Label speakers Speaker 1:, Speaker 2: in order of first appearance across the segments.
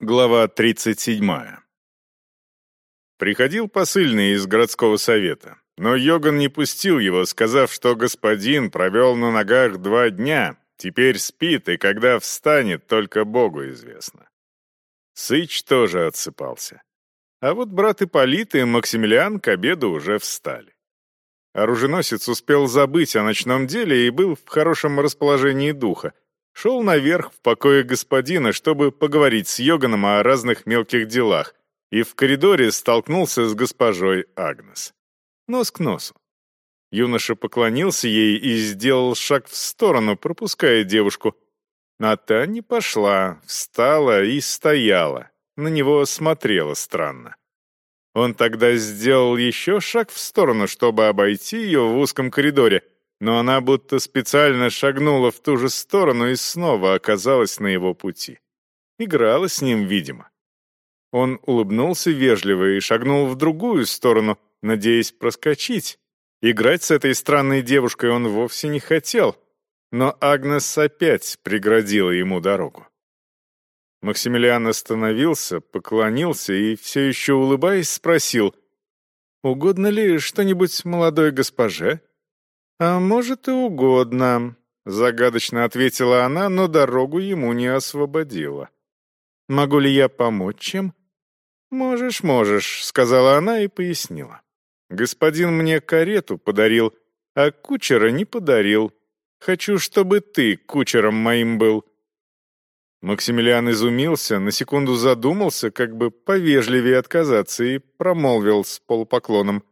Speaker 1: Глава 37. Приходил посыльный из городского совета, но Йоган не пустил его, сказав, что господин провел на ногах два дня, теперь спит, и когда встанет, только Богу известно. Сыч тоже отсыпался. А вот брат Ипполит и Максимилиан к обеду уже встали. Оруженосец успел забыть о ночном деле и был в хорошем расположении духа, шел наверх в покое господина, чтобы поговорить с Йоганом о разных мелких делах, и в коридоре столкнулся с госпожой Агнес. Нос к носу. Юноша поклонился ей и сделал шаг в сторону, пропуская девушку. А та не пошла, встала и стояла. На него смотрела странно. Он тогда сделал еще шаг в сторону, чтобы обойти ее в узком коридоре — но она будто специально шагнула в ту же сторону и снова оказалась на его пути. Играла с ним, видимо. Он улыбнулся вежливо и шагнул в другую сторону, надеясь проскочить. Играть с этой странной девушкой он вовсе не хотел, но Агнес опять преградила ему дорогу. Максимилиан остановился, поклонился и, все еще улыбаясь, спросил, «Угодно ли что-нибудь молодой госпоже?» «А может, и угодно», — загадочно ответила она, но дорогу ему не освободила. «Могу ли я помочь чем?» «Можешь, можешь», — сказала она и пояснила. «Господин мне карету подарил, а кучера не подарил. Хочу, чтобы ты кучером моим был». Максимилиан изумился, на секунду задумался, как бы повежливее отказаться, и промолвил с полупоклоном.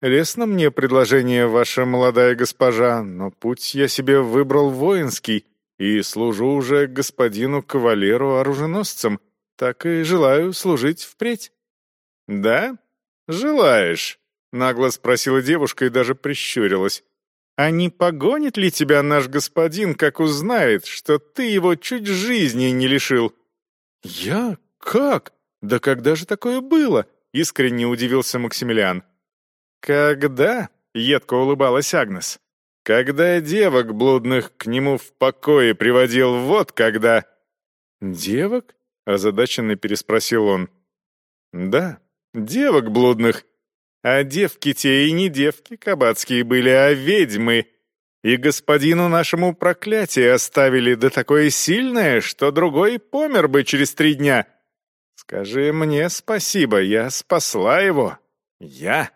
Speaker 1: Лестно мне предложение, ваша молодая госпожа, но путь я себе выбрал воинский и служу уже господину кавалеру-оруженосцем, так и желаю служить впредь». «Да? Желаешь?» — нагло спросила девушка и даже прищурилась. «А не погонит ли тебя наш господин, как узнает, что ты его чуть жизни не лишил?» «Я? Как? Да когда же такое было?» — искренне удивился Максимилиан. «Когда?» — едко улыбалась Агнес. «Когда девок блудных к нему в покое приводил, вот когда...» «Девок?» — озадаченно переспросил он. «Да, девок блудных. А девки те и не девки кабацкие были, а ведьмы. И господину нашему проклятие оставили, да такое сильное, что другой помер бы через три дня. Скажи мне спасибо, я спасла его. Я!»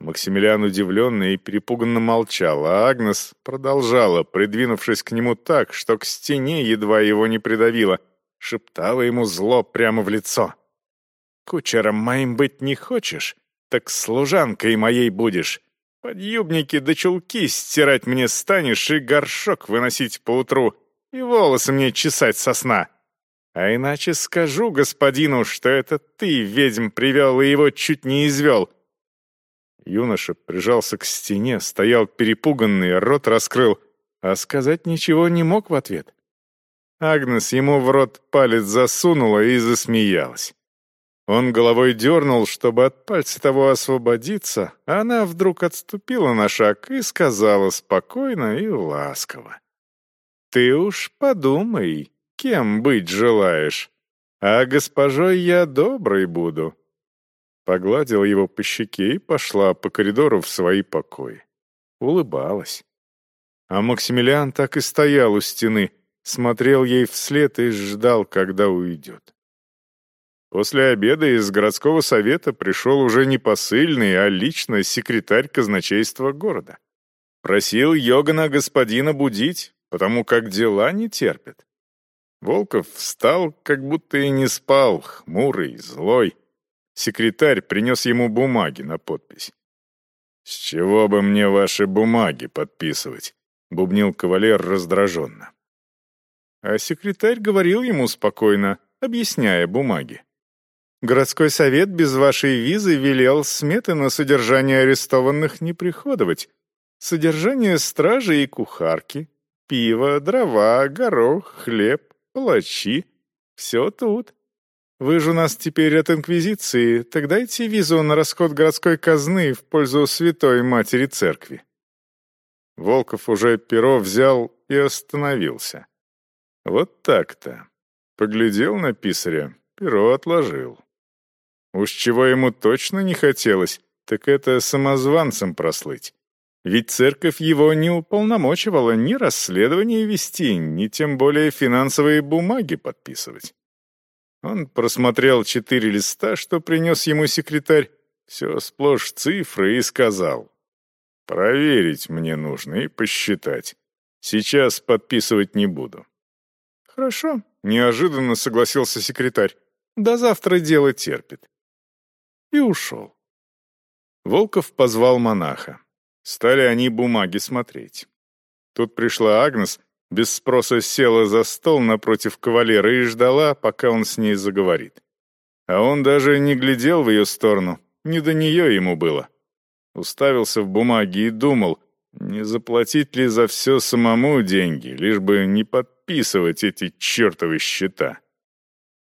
Speaker 1: Максимилиан удивленно и перепуганно молчал, а Агнес продолжала, придвинувшись к нему так, что к стене едва его не придавила, шептала ему зло прямо в лицо. «Кучером моим быть не хочешь? Так служанкой моей будешь. Подъюбники да чулки стирать мне станешь и горшок выносить поутру, и волосы мне чесать со сна. А иначе скажу господину, что это ты ведьм привел и его чуть не извел, Юноша прижался к стене, стоял перепуганный, рот раскрыл, а сказать ничего не мог в ответ. Агнес ему в рот палец засунула и засмеялась. Он головой дернул, чтобы от пальца того освободиться, а она вдруг отступила на шаг и сказала спокойно и ласково. «Ты уж подумай, кем быть желаешь, а госпожой я доброй буду, Погладила его по щеке и пошла по коридору в свои покои. Улыбалась. А Максимилиан так и стоял у стены, смотрел ей вслед и ждал, когда уйдет. После обеда из городского совета пришел уже не посыльный, а лично секретарь казначейства города. Просил Йогана господина будить, потому как дела не терпят. Волков встал, как будто и не спал, хмурый, злой. Секретарь принес ему бумаги на подпись. «С чего бы мне ваши бумаги подписывать?» — бубнил кавалер раздраженно. А секретарь говорил ему спокойно, объясняя бумаги. «Городской совет без вашей визы велел сметы на содержание арестованных не приходовать. Содержание стражи и кухарки, пиво, дрова, горох, хлеб, палачи — все тут. Вы же у нас теперь от Инквизиции, так дайте визу на расход городской казны в пользу Святой Матери Церкви». Волков уже перо взял и остановился. Вот так-то. Поглядел на писаря, перо отложил. Уж чего ему точно не хотелось, так это самозванцем прослыть. Ведь церковь его не уполномочивала ни расследование вести, ни тем более финансовые бумаги подписывать. Он просмотрел четыре листа, что принес ему секретарь, все сплошь цифры, и сказал. «Проверить мне нужно и посчитать. Сейчас подписывать не буду». «Хорошо», — неожиданно согласился секретарь. «До завтра дело терпит». И ушел. Волков позвал монаха. Стали они бумаги смотреть. Тут пришла Агнес, без спроса села за стол напротив кавалера и ждала, пока он с ней заговорит. А он даже не глядел в ее сторону, не до нее ему было. Уставился в бумаги и думал, не заплатить ли за все самому деньги, лишь бы не подписывать эти чертовы счета.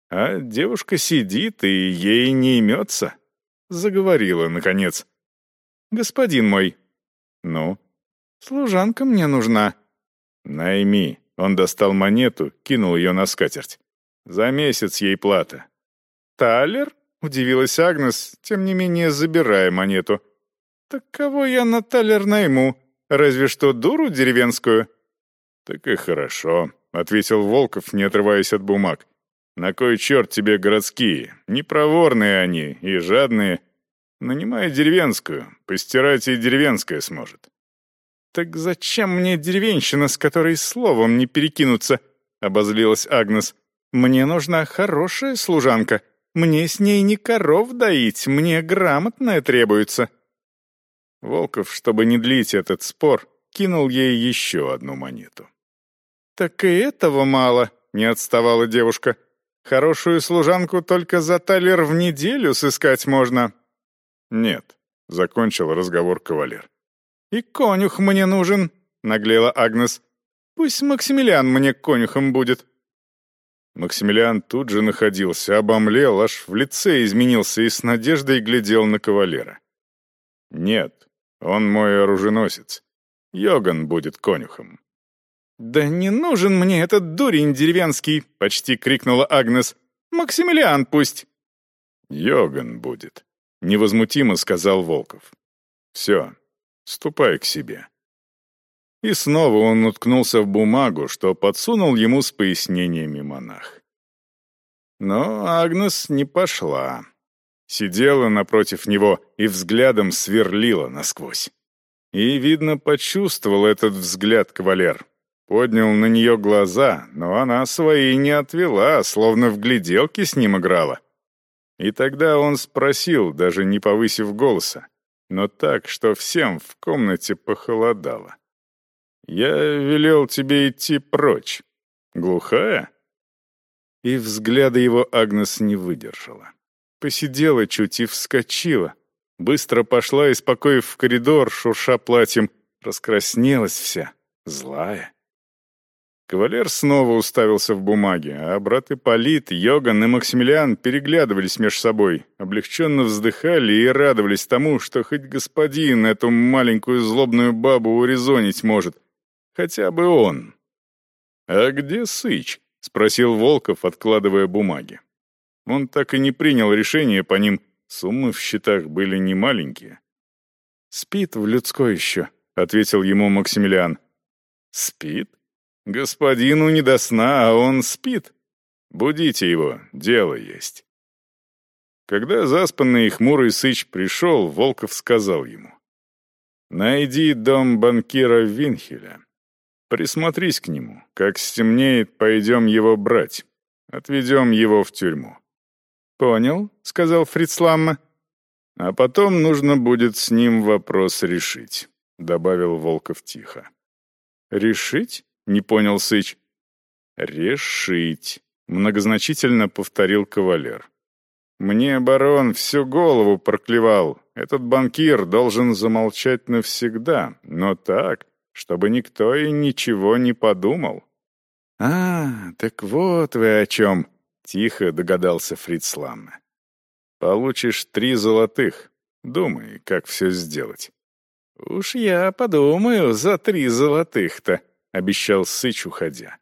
Speaker 1: А девушка сидит, и ей не имется. Заговорила, наконец. «Господин мой». «Ну?» «Служанка мне нужна». «Найми». Он достал монету, кинул ее на скатерть. «За месяц ей плата». «Талер?» — удивилась Агнес, тем не менее забирая монету. «Так кого я на талер найму? Разве что дуру деревенскую?» «Так и хорошо», — ответил Волков, не отрываясь от бумаг. «На кой черт тебе городские? Непроворные они и жадные. Нанимай деревенскую, постирать и деревенская сможет». «Так зачем мне деревенщина, с которой словом не перекинуться?» — обозлилась Агнес. «Мне нужна хорошая служанка. Мне с ней не коров доить, мне грамотная требуется». Волков, чтобы не длить этот спор, кинул ей еще одну монету. «Так и этого мало», — не отставала девушка. «Хорошую служанку только за талер в неделю сыскать можно». «Нет», — закончил разговор кавалер. «И конюх мне нужен», — наглела Агнес. «Пусть Максимилиан мне конюхом будет». Максимилиан тут же находился, обомлел, аж в лице изменился и с надеждой глядел на кавалера. «Нет, он мой оруженосец. Йоган будет конюхом». «Да не нужен мне этот дурень деревенский!» — почти крикнула Агнес. «Максимилиан пусть!» «Йоган будет», — невозмутимо сказал Волков. «Все, ступай к себе». И снова он уткнулся в бумагу, что подсунул ему с пояснениями монах. Но Агнес не пошла. Сидела напротив него и взглядом сверлила насквозь. И, видно, почувствовал этот взгляд кавалер. Поднял на нее глаза, но она свои не отвела, словно в гляделке с ним играла. И тогда он спросил, даже не повысив голоса, но так, что всем в комнате похолодало. «Я велел тебе идти прочь. Глухая?» И взгляда его Агнес не выдержала. Посидела чуть и вскочила. Быстро пошла, испокоив в коридор, шурша платьем, раскраснелась вся, злая. Кавалер снова уставился в бумаге, а брат Ипполит, Йоган и Максимилиан переглядывались меж собой, облегченно вздыхали и радовались тому, что хоть господин эту маленькую злобную бабу урезонить может — Хотя бы он. «А где Сыч?» — спросил Волков, откладывая бумаги. Он так и не принял решение по ним, суммы в счетах были немаленькие. «Спит в людской еще», — ответил ему Максимилиан. «Спит? Господину не до сна, а он спит. Будите его, дело есть». Когда заспанный и хмурый Сыч пришел, Волков сказал ему. «Найди дом банкира Винхеля. Присмотрись к нему. Как стемнеет, пойдем его брать. Отведем его в тюрьму». «Понял», — сказал Фрицламма. «А потом нужно будет с ним вопрос решить», — добавил Волков тихо. «Решить?» — не понял Сыч. «Решить», — многозначительно повторил кавалер. «Мне барон всю голову проклевал. Этот банкир должен замолчать навсегда, но так, чтобы никто и ничего не подумал». «А, так вот вы о чем», — тихо догадался Фриц Ламме. «Получишь три золотых. Думай, как все сделать». «Уж я подумаю за три золотых-то», — обещал Сыч, уходя.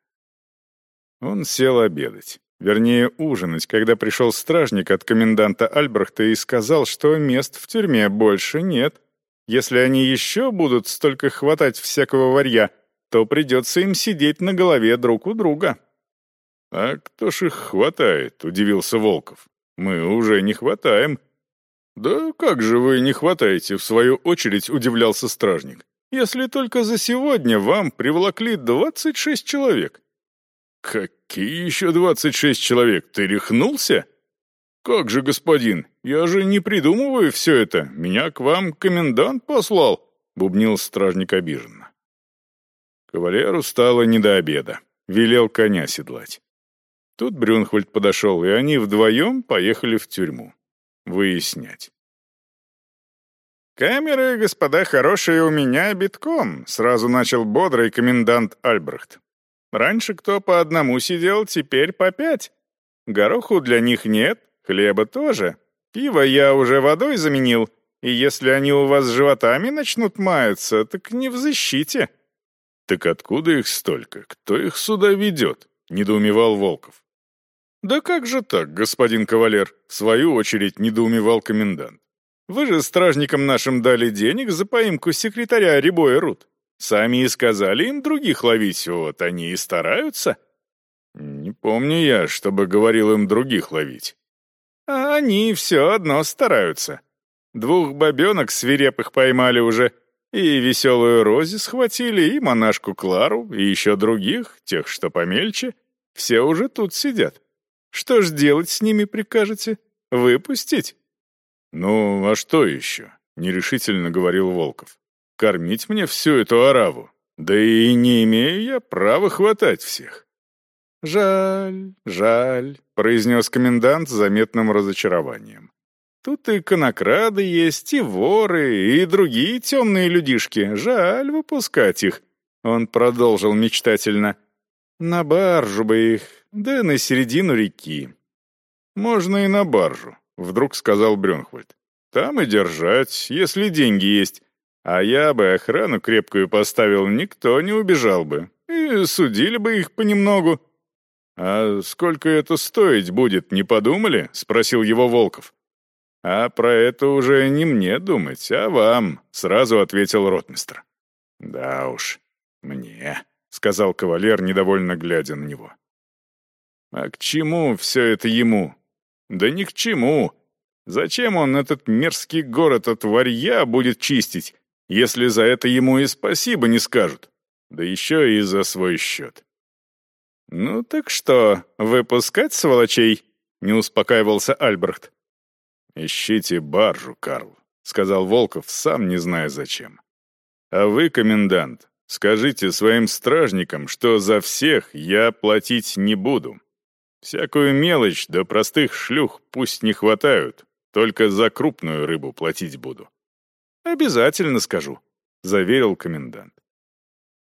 Speaker 1: Он сел обедать. Вернее, ужинать, когда пришел стражник от коменданта Альбрехта и сказал, что мест в тюрьме больше нет. Если они еще будут столько хватать всякого варья, то придется им сидеть на голове друг у друга». «А кто ж их хватает?» — удивился Волков. «Мы уже не хватаем». «Да как же вы не хватаете?» — в свою очередь удивлялся стражник. «Если только за сегодня вам двадцать шесть человек». «Какие еще двадцать шесть человек? Ты рехнулся?» «Как же, господин, я же не придумываю все это. Меня к вам комендант послал», — бубнил стражник обиженно. Кавалеру стало не до обеда. Велел коня седлать. Тут Брюнхвальд подошел, и они вдвоем поехали в тюрьму. Выяснять.
Speaker 2: «Камеры, господа хорошие, у меня битком», — сразу начал бодрый комендант Альбрехт. «Раньше кто по одному сидел, теперь по пять. Гороху для них нет, хлеба тоже. Пиво я уже водой заменил, и если они у вас животами начнут маяться, так не в защите».
Speaker 1: «Так откуда их столько? Кто их сюда ведет?» — недоумевал Волков.
Speaker 2: «Да как же так, господин кавалер?» — в свою очередь недоумевал комендант. Вы же стражникам нашим дали денег за поимку секретаря Рябоя Рут. Сами и сказали им других ловить, вот они и стараются».
Speaker 1: «Не помню я, чтобы говорил им других ловить».
Speaker 2: «А они все одно стараются. Двух бабенок свирепых поймали уже, и веселую Рози схватили, и монашку Клару, и еще других, тех, что помельче. Все уже тут сидят. Что ж делать с ними прикажете? Выпустить?»
Speaker 1: «Ну, а что еще?» — нерешительно говорил Волков. «Кормить мне всю эту ораву? Да и не имею я права хватать всех».
Speaker 2: «Жаль, жаль», — произнес комендант с заметным разочарованием. «Тут и конокрады есть, и воры, и другие темные людишки. Жаль выпускать их», — он продолжил мечтательно. «На баржу бы их, да на середину реки».
Speaker 1: «Можно и на баржу», Вдруг сказал Брюнхвальд. «Там и держать, если деньги есть. А я бы охрану крепкую поставил, никто не убежал бы. И судили бы их понемногу». «А сколько это стоить будет, не подумали?» — спросил его Волков. «А про это уже не мне думать, а вам», — сразу ответил ротмистр. «Да уж, мне», — сказал кавалер, недовольно глядя на него. «А к чему все это ему? Да ни к чему. Зачем он этот мерзкий город от варья будет чистить, если за это ему и спасибо не скажут? Да еще и за свой счет.
Speaker 2: «Ну так что, выпускать сволочей?» — не успокаивался Альбрехт.
Speaker 1: «Ищите баржу, Карл», — сказал Волков, сам не зная зачем. «А вы, комендант, скажите своим стражникам, что за всех я платить не буду. Всякую мелочь да простых шлюх пусть не хватают, только за крупную рыбу платить буду».
Speaker 2: «Обязательно скажу», — заверил комендант.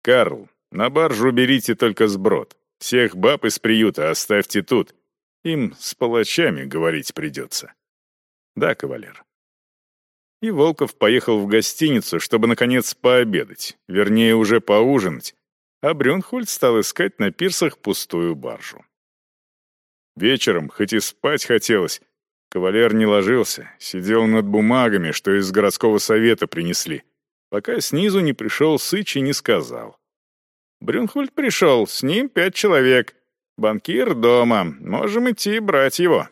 Speaker 1: «Карл, на баржу берите только сброд. Всех баб из приюта оставьте тут. Им с палачами говорить придется». «Да, кавалер». И Волков поехал в гостиницу, чтобы, наконец, пообедать, вернее, уже поужинать, а Брюнхольд стал искать на пирсах пустую баржу. Вечером, хоть и спать хотелось, кавалер не ложился, сидел над бумагами, что из городского совета принесли, пока снизу не пришел Сыч и не сказал. «Брюнхольд пришел, с ним пять человек. Банкир дома, можем идти брать его».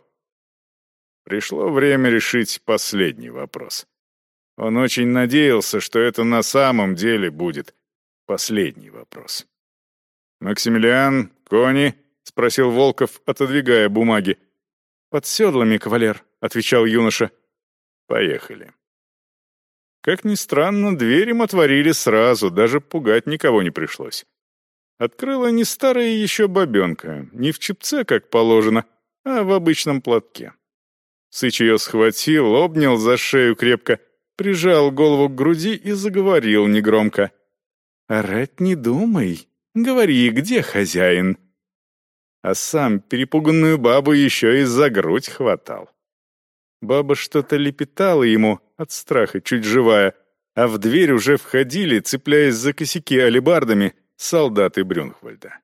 Speaker 1: Пришло время решить последний вопрос. Он очень надеялся, что это на самом деле будет последний вопрос. «Максимилиан, кони», — спросил Волков, отодвигая бумаги. «Под седлами, кавалер», — отвечал юноша. «Поехали». Как ни странно, дверь им отворили сразу, даже пугать никого не пришлось. Открыла не старая еще бабенка, не в чепце, как положено, а в обычном платке. Сыч ее схватил, обнял за шею крепко, прижал голову к груди и заговорил негромко. «Орать не думай. Говори, где хозяин?» А сам перепуганную бабу еще и за грудь хватал. Баба что-то лепетала ему, от страха чуть живая, а в дверь уже входили, цепляясь за косяки алебардами, солдаты Брюнхвальда.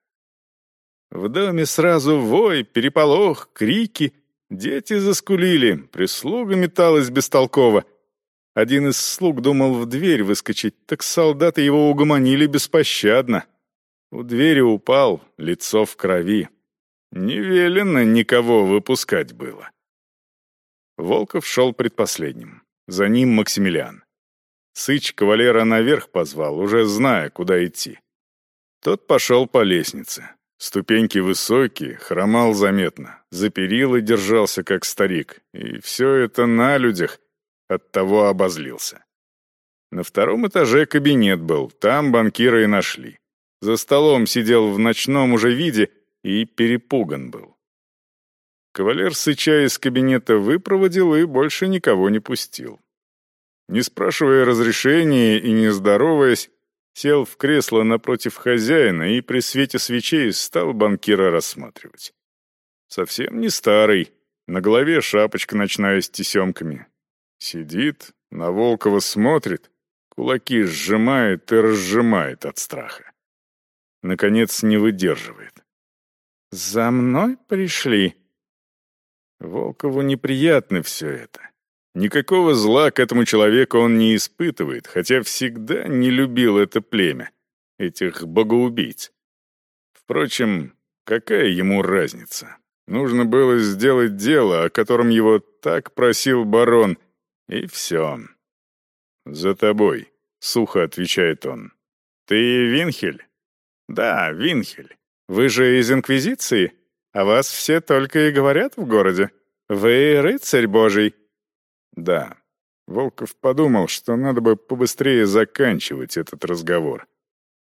Speaker 2: В доме сразу вой, переполох, крики. Дети заскулили, прислуга металась бестолково. Один из слуг думал в дверь выскочить, так солдаты его угомонили беспощадно. У двери упал, лицо в крови. Не велено никого выпускать было. Волков шел предпоследним. За ним Максимилиан. Сыч кавалера наверх позвал, уже зная, куда идти. Тот пошел по лестнице. Ступеньки высокие, хромал заметно, за перила держался, как старик, и все это на людях, оттого обозлился. На втором этаже кабинет был, там банкира и нашли. За столом сидел в ночном уже виде и перепуган был. Кавалер сыча из кабинета выпроводил и больше никого не пустил. Не спрашивая разрешения и не здороваясь, сел в кресло напротив хозяина и при свете свечей стал банкира рассматривать. Совсем не старый, на голове шапочка ночная с тесемками. Сидит, на Волкова смотрит, кулаки сжимает и разжимает от страха. Наконец не выдерживает. «За мной пришли?» Волкову неприятно все это. Никакого зла к этому человеку он не испытывает, хотя всегда не любил это племя, этих богоубийц. Впрочем, какая ему разница? Нужно было сделать дело, о котором его так просил барон, и все. «За тобой», — сухо отвечает он. «Ты Винхель?» «Да, Винхель. Вы же из Инквизиции?» О вас все только и говорят в городе. Вы рыцарь божий». «Да». Волков подумал, что надо бы побыстрее заканчивать этот разговор.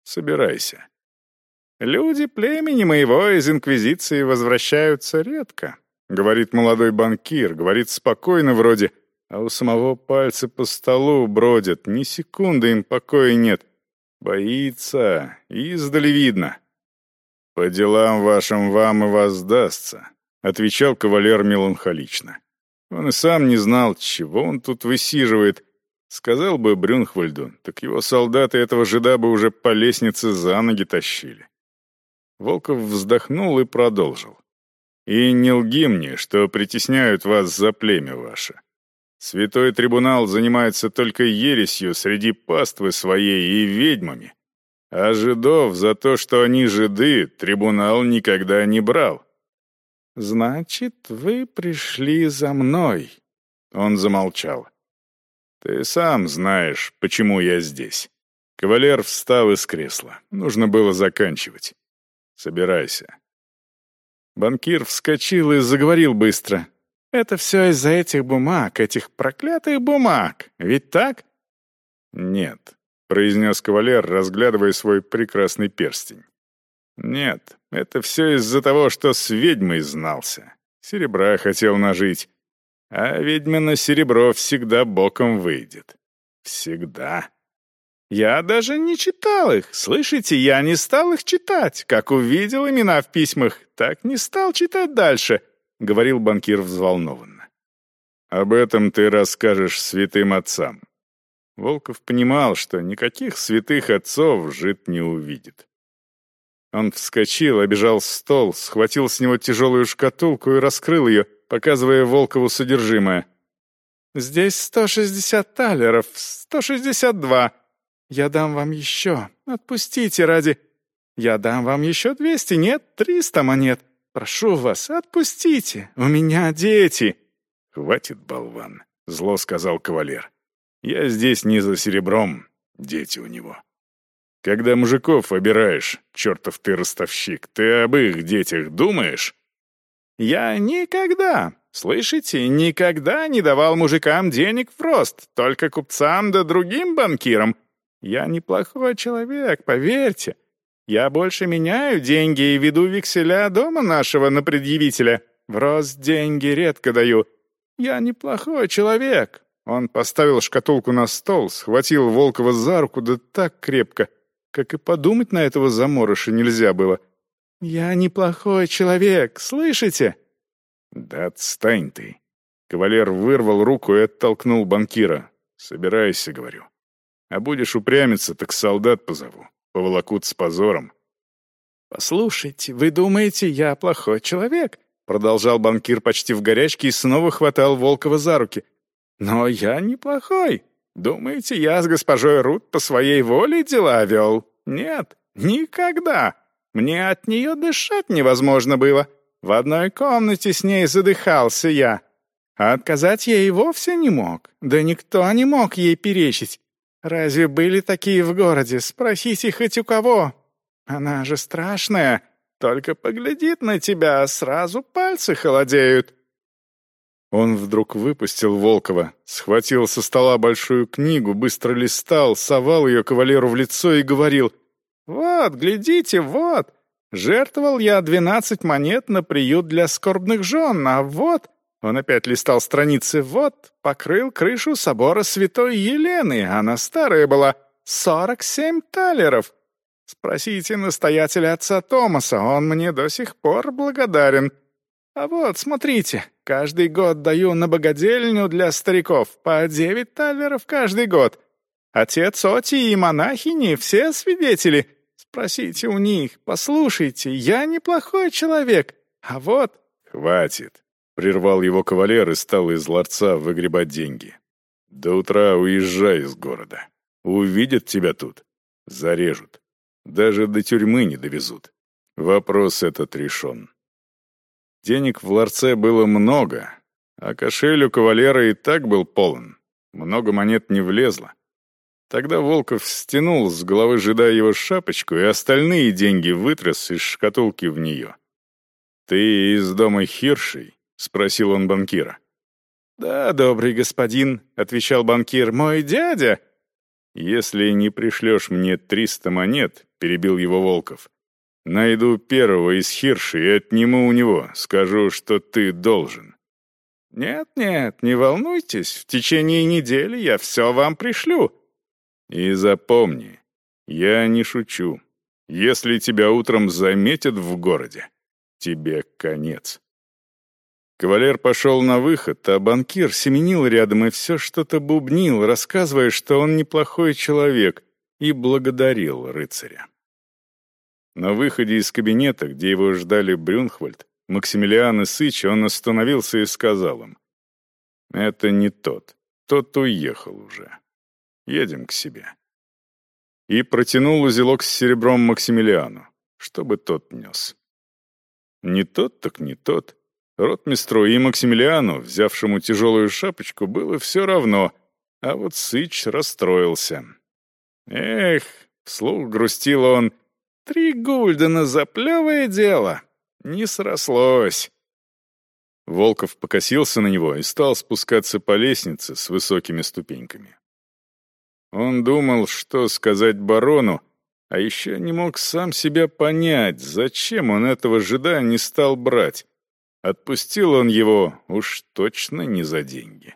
Speaker 2: «Собирайся». «Люди племени моего из Инквизиции возвращаются редко», — говорит молодой банкир, говорит спокойно вроде, а у самого пальцы по столу бродят, ни секунды им покоя нет. Боится, издали видно. «По делам вашим вам и воздастся», — отвечал кавалер меланхолично. Он и сам не знал, чего он тут высиживает. Сказал бы Брюнхвальду, так его солдаты этого жида бы уже по лестнице за ноги тащили. Волков вздохнул и продолжил. «И не лги мне, что притесняют вас за племя ваше. Святой трибунал занимается только ересью среди паствы своей и ведьмами, а жидов за то, что они жиды, трибунал никогда не брал. «Значит, вы пришли за мной?» Он замолчал. «Ты сам знаешь, почему я здесь». Кавалер встал из кресла. Нужно было заканчивать. «Собирайся». Банкир вскочил и заговорил быстро. «Это все из-за этих бумаг, этих проклятых бумаг. Ведь так?» «Нет произнес кавалер, разглядывая свой прекрасный перстень. «Нет, это все из-за того, что с ведьмой знался. Серебра хотел нажить. А ведьмино серебро всегда боком выйдет. Всегда. Я даже не читал их. Слышите, я не стал их читать. Как увидел имена в письмах, так не стал читать дальше», — говорил банкир взволнованно. «Об этом ты расскажешь святым отцам», Волков понимал, что никаких святых отцов жид не увидит. Он вскочил, обежал стол, схватил с него тяжелую шкатулку и раскрыл ее, показывая Волкову содержимое. «Здесь сто шестьдесят талеров, сто шестьдесят два. Я дам вам еще. Отпустите ради... Я дам вам еще двести, нет, триста монет. Прошу вас, отпустите. У меня дети». «Хватит, болван», — зло сказал кавалер. Я здесь не за серебром, дети у него. Когда мужиков обираешь, чертов ты ростовщик, ты об их детях думаешь? Я никогда, слышите, никогда не давал мужикам денег в рост, только купцам да другим банкирам. Я неплохой человек, поверьте. Я больше меняю деньги и веду векселя дома нашего на предъявителя. В рост деньги редко даю. Я неплохой человек, он поставил шкатулку на стол, схватил Волкова за руку, да так крепко, как и подумать на этого заморыша нельзя было. «Я неплохой человек, слышите?» «Да отстань ты!» Кавалер вырвал руку и оттолкнул банкира. «Собирайся», — говорю. «А будешь упрямиться, так солдат позову. Поволокут с позором». «Послушайте, вы думаете, я плохой человек?» Продолжал банкир почти в горячке и снова хватал Волкова за руки. «Но я неплохой. Думаете, я с госпожой Рут по своей воле дела вел? Нет, никогда. Мне от нее дышать невозможно было. В одной комнате с ней задыхался я. А отказать ей вовсе не мог. Да никто не мог ей перечить. Разве были такие в городе? Спросите хоть у кого. Она же страшная. Только поглядит на тебя, сразу пальцы холодеют».
Speaker 1: Он вдруг выпустил Волкова, схватил со стола большую книгу, быстро листал, совал ее кавалеру в лицо и говорил «Вот, глядите, вот! Жертвовал я двенадцать монет на приют для скорбных жен, а вот...» Он опять листал страницы «Вот, покрыл крышу собора святой Елены, она старая была, сорок семь талеров. Спросите настоятеля отца Томаса, он мне до сих пор благодарен. А вот, смотрите, каждый год даю на богадельню для стариков по девять талеров каждый год. Отец Оти и монахини все свидетели. Спросите у них, послушайте, я неплохой человек, а вот...» «Хватит», — прервал его кавалер и стал из ларца выгребать деньги. «До утра уезжай из города. Увидят тебя тут, зарежут. Даже до тюрьмы не довезут. Вопрос этот решен. Денег в ларце было много, а кошель у кавалера и так был полон. Много монет не влезло. Тогда Волков стянул с головы жида его шапочку и остальные деньги вытряс из шкатулки в нее. «Ты из дома Хиршей?» — спросил он банкира.
Speaker 2: «Да, добрый господин», — отвечал банкир, — «мой дядя...»
Speaker 1: «Если не пришлешь мне триста монет, перебил его Волков. «Найду первого из Хирши и отниму у него. Скажу, что ты должен».
Speaker 2: «Нет-нет, не волнуйтесь. В течение недели я все вам пришлю».
Speaker 1: «И запомни, я не шучу. Если тебя утром заметят в городе, тебе конец». Кавалер пошел на выход, а банкир семенил рядом и все что-то бубнил, рассказывая, что он неплохой человек, и благодарил рыцаря. На выходе из кабинета, где его ждали Брюнхвальд, Максимилиан и Сыч, он остановился и сказал им. «Это не тот. Тот уехал уже. Едем к себе». И протянул узелок с серебром Максимилиану, чтобы тот нес. Не тот, так не тот. Ротмистру и Максимилиану, взявшему тяжелую шапочку, было все равно, а вот Сыч расстроился. «Эх!» — вслух грустил он. Три гульдена за плевое дело. Не срослось. Волков покосился на него и стал спускаться по лестнице с высокими ступеньками. Он думал, что сказать барону, а еще не мог сам себя понять, зачем он этого жида не стал брать. Отпустил он его уж точно не за деньги.